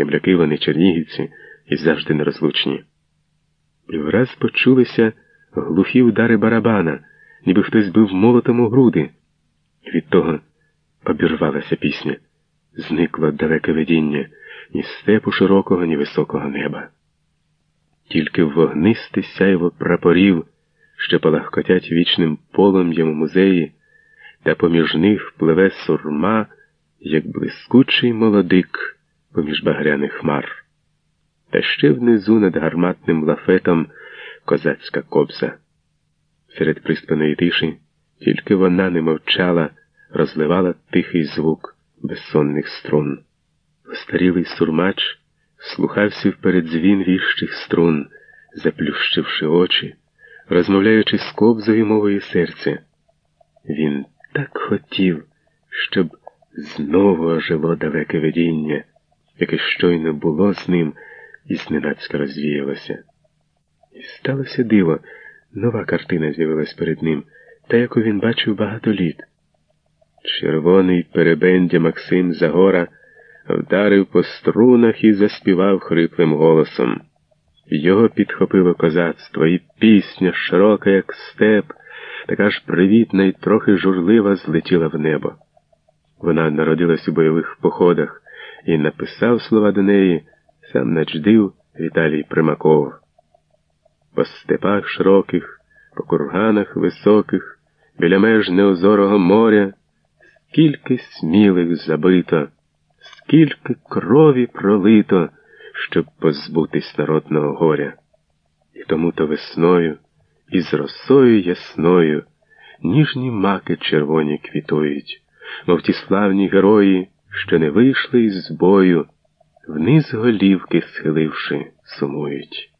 земляки вони чернігівці і завжди нерозлучні. І враз почулися глухі удари барабана, ніби хтось бив молотом у груди. Від того обірвалася пісня. Зникло далеке видіння ні степу широкого, ні високого неба. Тільки вогнисте сяйво прапорів, що палахкотять вічним полум'ям у музеї, та поміж них пливе сурма, як блискучий молодик поміж багряних хмар. Та ще внизу над гарматним лафетом козацька кобза. Серед приспаної тиші тільки вона не мовчала, розливала тихий звук безсонних струн. Остарілий сурмач слухався вперед дзвін віщих струн, заплющивши очі, розмовляючи з кобзою мовою серця. Він так хотів, щоб знову ожило далеке видіння, яке щойно було з ним і зненацька розвіялося. І сталося диво, нова картина з'явилась перед ним, та яку він бачив багато літ. Червоний перебендя Максим Загора вдарив по струнах і заспівав хриплим голосом. Його підхопило козацтво, і пісня, широка, як степ, така ж привітна і трохи журлива, злетіла в небо. Вона народилась у бойових походах і написав слова до неї сам начдив Віталій Примаков. По степах широких, по курганах високих, біля меж неозорого моря, скільки смілих забито, скільки крові пролито, щоб позбутись народного горя. І тому то весною, і з росою ясною, ніжні маки червоні квітують, мов ті славні герої, що не вийшли із бою, вниз голівки схиливши, сумують,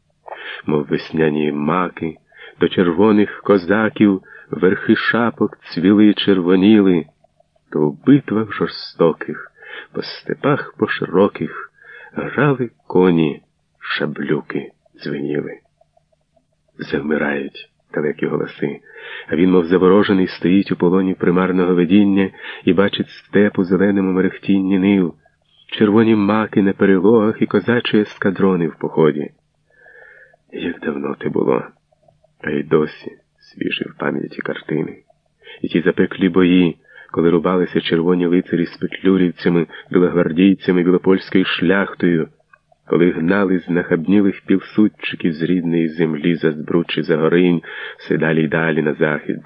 мов весняні маки, до червоних козаків верхи шапок цвіли червоніли, то в битвах жорстоких, по степах пошироких грали коні, шаблюки дзвеніли. Завмирають далекі голоси, а він, мов заворожений, стоїть у полоні примарного видіння і бачить степу зеленому мерехтінні нив, червоні маки на перелогах і козачі ескадрони в поході. Як давно те було, а й досі свіжі в пам'яті картини, і ті запеклі бої, коли рубалися червоні лицарі з петлюрівцями, білогвардійцями, білопольською шляхтою коли гнали з нахабнілих півсудчиків з рідної землі за збручі за горинь все далі й далі на захід.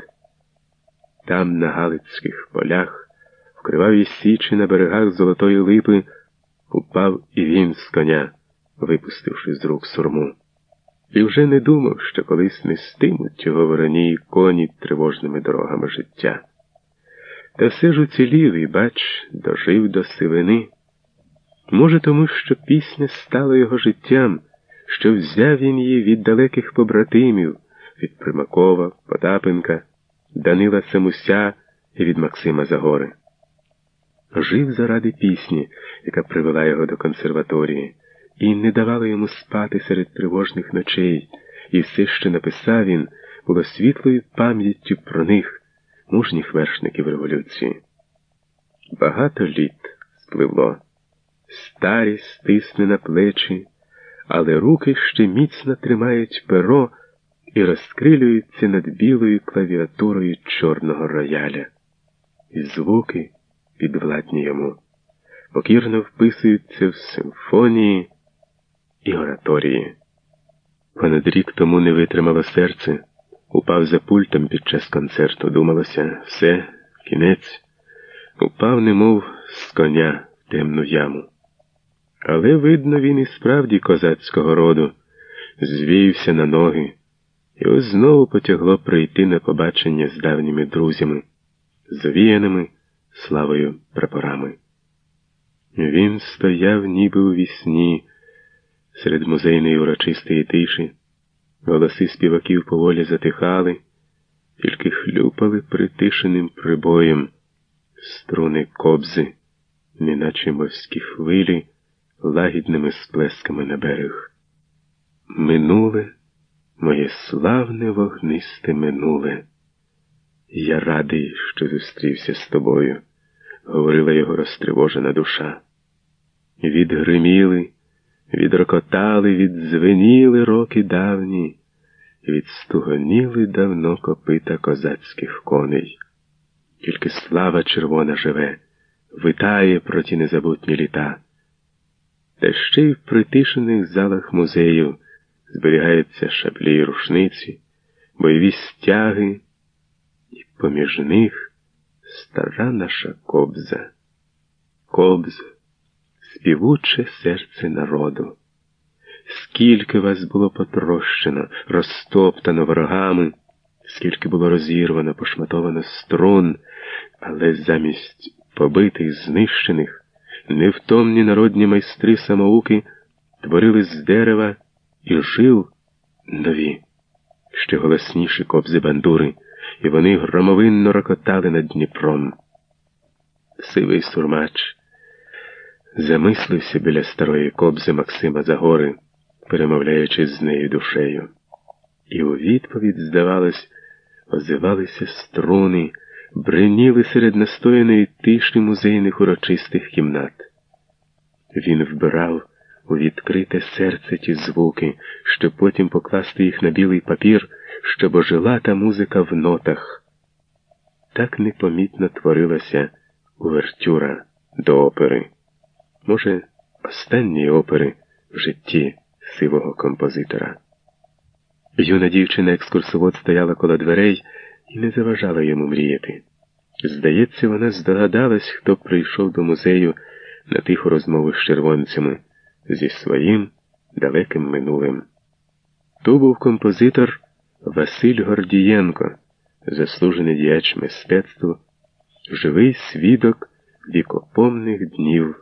Там, на Галицьких полях, в кривавій січі на берегах Золотої липи, упав і він з коня, випустивши з рук сурму. І вже не думав, що колись нестимуть його вороні коні тривожними дорогами життя. Та все ж уцілів і, бач, дожив до сивини. Може, тому що пісня стала його життям, що взяв він її від далеких побратимів, від Примакова, Потапенка, Данила Самуся і від Максима Загори. Жив заради пісні, яка привела його до консерваторії, і не давала йому спати серед тривожних ночей, і все, що написав він, було світлою пам'яттю про них, мужніх вершників революції. Багато літ спливло старість стисне на плечі, але руки ще міцно тримають перо і розкрилюються над білою клавіатурою чорного рояля. І звуки, підвладні йому, покірно вписуються в симфонії і ораторії. Понад рік тому не витримало серце, упав за пультом під час концерту. Думалося, все, кінець, упав, немов з коня в темну яму. Але, видно, він і справді козацького роду, звівся на ноги, і ось знову потягло прийти на побачення з давніми друзями, завіяними славою прапорами. Він стояв ніби у вісні, серед музейної урочистої тиші, голоси співаків поволі затихали, тільки хлюпали притишеним прибоєм струни кобзи, неначе морські хвилі лагідними сплесками на берег. Минуле, моє славне вогнисте минуле. Я радий, що зустрівся з тобою, говорила його розтривожена душа. відгриміли, відрокотали, відзвеніли роки давні, відстугоніли давно копита козацьких коней. Тільки слава червона живе, витає проти незабутні літа. Та ще й в притишених залах музею зберігаються шаблі й рушниці, бойові стяги, і поміж них стара наша кобза. Кобза, співуче серце народу. Скільки вас було потрощено, розтоптано ворогами, скільки було розірвано, пошматовано струн, але замість побитих, знищених, невтомні народні майстри самоуки творили з дерева і жил нові, ще голосніші кобзи бандури, і вони громовинно рокотали над Дніпром. Сивий сурмач замислився біля старої кобзи Максима Загори, перемовляючи з нею душею. І у відповідь, здавалось, озивалися струни, бриніли серед настояної тиші музейних урочистих кімнат. Він вбирав у відкрите серце ті звуки, щоб потім покласти їх на білий папір, щоб ожила та музика в нотах. Так непомітно творилася увертюра до опери, може, останньої опери в житті сивого композитора. Юна дівчина екскурсовод стояла коло дверей і не заважала йому мріяти. Здається, вона здогадалась, хто прийшов до музею на тиху розмову з червонцями зі своїм далеким минулим. То був композитор Василь Гордієнко, заслужений діяч мистецтва, живий свідок вікопомних днів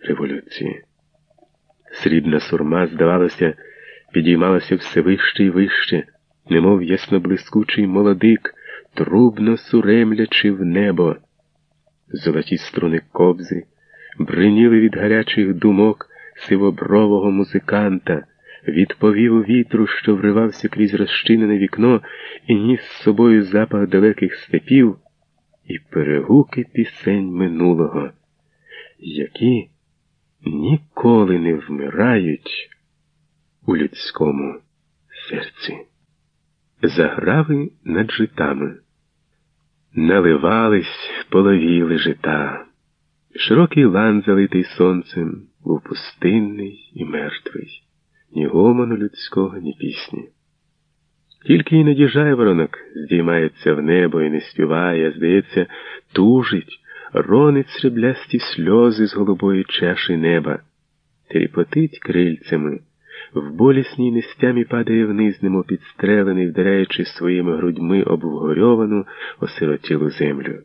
революції. Срібна сурма, здавалося, підіймалася все вище і вище, немов ясноблискучий молодик, трубно суремлячи в небо. Золоті струни кобзи бриніли від гарячих думок сивобрового музиканта, відповів у вітру, що вривався крізь розчинене вікно і ніс з собою запах далеких степів і перегуки пісень минулого, які ніколи не вмирають у людському серці. Заграви над житами, наливались, половіли жита. Широкий лан, залитий сонцем, був пустинний і мертвий, ні гомону людського, ні пісні. Тільки іноді жайворонок здіймається в небо і не співає, здається, тужить, ронить сріблясті сльози з голубої чаші неба, тріпотить крильцями, в болісній нестямі падає вниз, немов підстрелений, вдаряючи своїми грудьми обгорьовану, осиротілу землю.